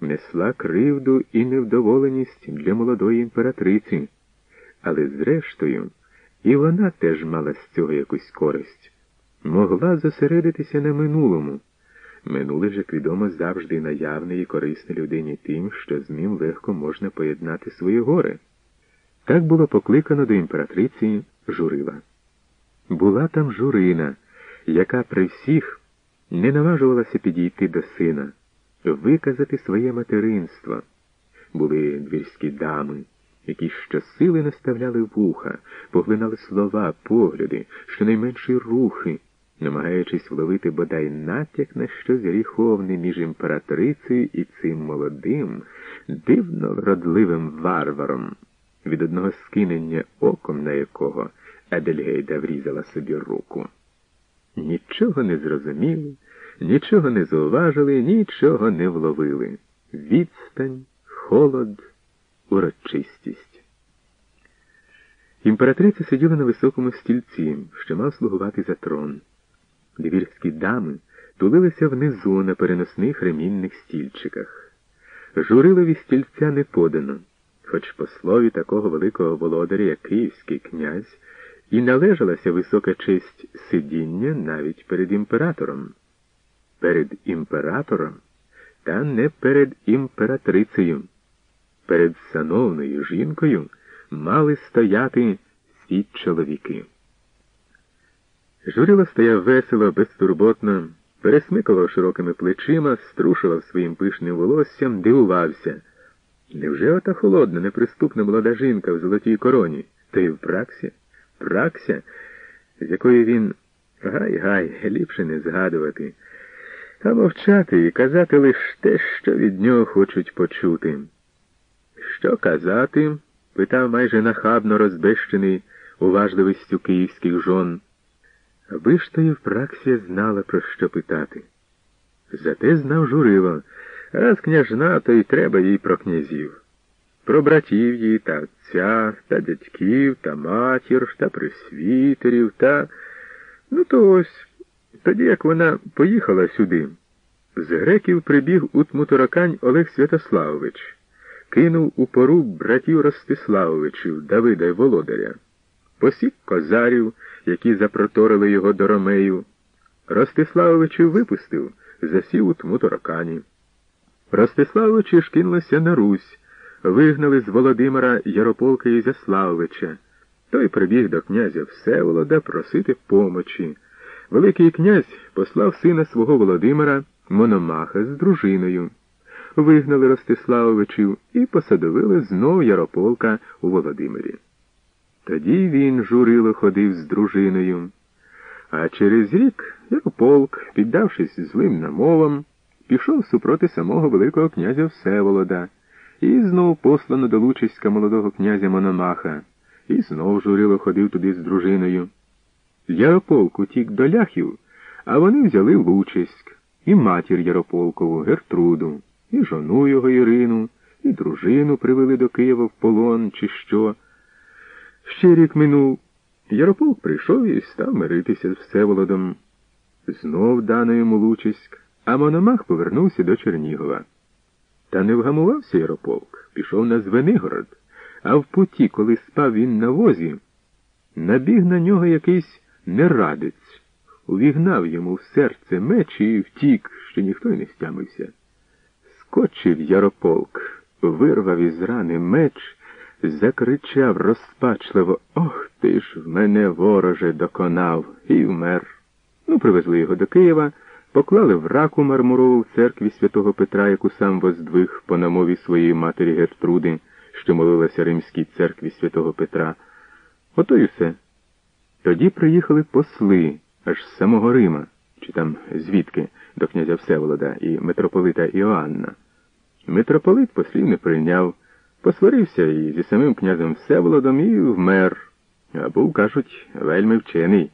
несла кривду і невдоволеність для молодої імператриці, але зрештою і вона теж мала з цього якусь користь, могла зосередитися на минулому. Минуле ж, як відомо, завжди наявне і корисне людині тим, що з ним легко можна поєднати свої гори. Так було покликано до імператриці Журила. Була там журина, яка при всіх не наважувалася підійти до сина, виказати своє материнство. Були двірські дами, які щосили наставляли вуха, поглинали слова, погляди, щонайменші рухи, намагаючись вловити бодай натяк на щось гріховне між імператрицею і цим молодим, дивно вродливим варваром, від одного скинення оком на якого Едельгейда врізала собі руку. Нічого не зрозуміли, нічого не зауважили, нічого не вловили. Відстань, холод, урочистість. Імператриця сиділа на високому стільці, що мав слугувати за трон. Двірські дами тулилися внизу на переносних ремінних стільчиках. Журилові стільця не подано, хоч по слові такого великого володаря, як київський князь, і належалася висока честь сидіння навіть перед імператором. Перед імператором, та не перед імператрицею. Перед сановною жінкою мали стояти всі чоловіки. Журило стояв весело, безтурботно, пересмикував широкими плечима, струшував своїм пишним волоссям, дивувався. Невже ота холодна, неприступна молода жінка в золотій короні, та й в праксі? Пракся, з якої він гай-гай, ліпше не згадувати, а мовчати і казати лише те, що від нього хочуть почути. Що казати? питав майже нахабно розбещений уважливістю київських жон. Аби ж то праксі знала, про що питати. Зате знав журило, раз княжна, то й треба їй про князів про братів її та отця, та дядьків, та матір, та присвітерів, та. Ну, то ось тоді, як вона поїхала сюди, з греків прибіг у Тмутаракань Олег Святославович, кинув у пору братів Ростиславовичів, Давида й Володаря, посік козарів, які запроторили його до Ромею. Ростиславовичів випустив, засів у Тмутаракані. Ростиславовичі ж кинулися на Русь вигнали з Володимира Ярополка Ізяславовича. Той прибіг до князя Всеволода просити помочі. Великий князь послав сина свого Володимира Мономаха з дружиною. Вигнали Ростиславовичів і посадовили знов Ярополка у Володимирі. Тоді він журило ходив з дружиною. А через рік Ярополк, піддавшись злим намовам, пішов супроти самого Великого князя Всеволода. І знов послано до Лучиська молодого князя Мономаха, і знов журило ходив туди з дружиною. Ярополк утік до ляхів, а вони взяли Лучиськ, і матір Ярополкову Гертруду, і жону його Ірину, і дружину привели до Києва в полон, чи що. Ще рік минув. Ярополк прийшов і став миритися з Всеволодом. Знов дано йому Лучиськ, а Мономах повернувся до Чернігова. Та не вгамувався Ярополк, пішов на Звенигород, а в путі, коли спав він на возі, набіг на нього якийсь нерадець, увігнав йому в серце меч і втік, що ніхто й не стямився. Скочив Ярополк, вирвав із рани меч, закричав розпачливо Ох ти ж в мене вороже доконав і вмер. Ну, привезли його до Києва поклали в раку мармурову в церкві святого Петра, яку сам воздвиг по намові своєї матері Гертруди, що молилася римській церкві святого Петра. Ото й все. Тоді приїхали посли аж з самого Рима, чи там звідки, до князя Всеволода і митрополита Іоанна. Митрополит послів не прийняв, посварився і зі самим князем Всеволодом і вмер, а був, кажуть, вельми вчений.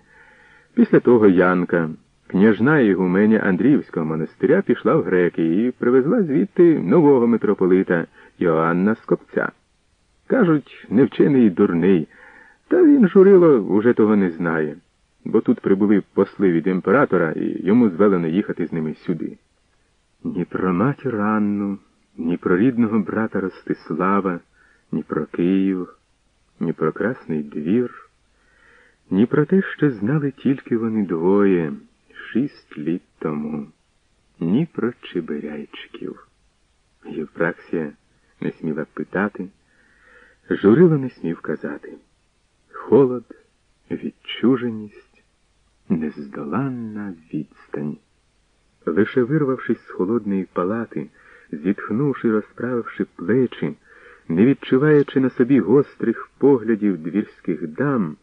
Після того Янка. Княжна Ігуменя Андріївського монастиря пішла в греки і привезла звідти нового митрополита Йоанна Скопця. Кажуть, невчений і дурний, та він журило уже того не знає, бо тут прибули посли від імператора і йому звелено їхати з ними сюди. Ні про матір Анну, ні про рідного брата Ростислава, ні про Київ, ні про Красний двір, ні про те, що знали тільки вони двоє шість літ тому, ні про Чебиряйчиків. Євпраксія не сміла питати, журило не смів казати. Холод, відчуженість, нездоланна відстань. Лише вирвавшись з холодної палати, зітхнувши, розправивши плечі, не відчуваючи на собі гострих поглядів двірських дам,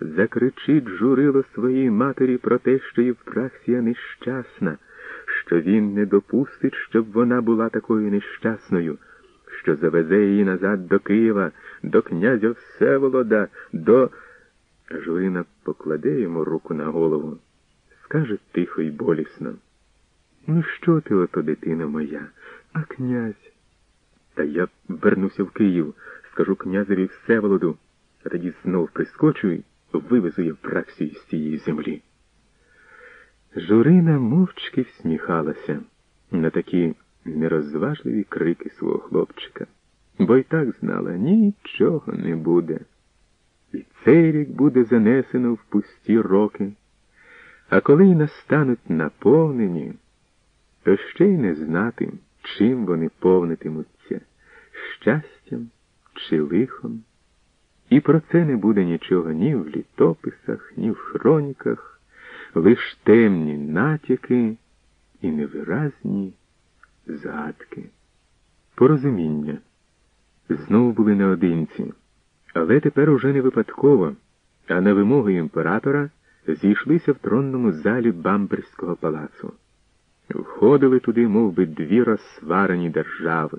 закричить журило своїй матері про те, що Євпраксія нещасна, що він не допустить, щоб вона була такою нещасною, що завезе її назад до Києва, до князя Всеволода, до. Журина покладе йому руку на голову, скаже тихо й болісно. Ну, що ти ото, дитина моя, а князь? Та я вернуся в Київ, скажу князеві Всеволоду, а тоді знов прискочу і вивезу я працю з цієї землі. Журина мовчки всміхалася на такі нерозважливі крики свого хлопчика, бо й так знала, нічого не буде. І цей рік буде занесено в пусті роки, а коли й настануть наповнені, то ще й не знати, чим вони повнитимуться щастям чи лихом. І про це не буде нічого ні в літописах, ні в хроніках, лиш темні натяки і невиразні згадки. Порозуміння. Знову були наодинці, але тепер уже не випадково, а на вимогу імператора зійшлися в тронному залі Бамберського палацу. Входили туди, мов би, дві розсварені держави.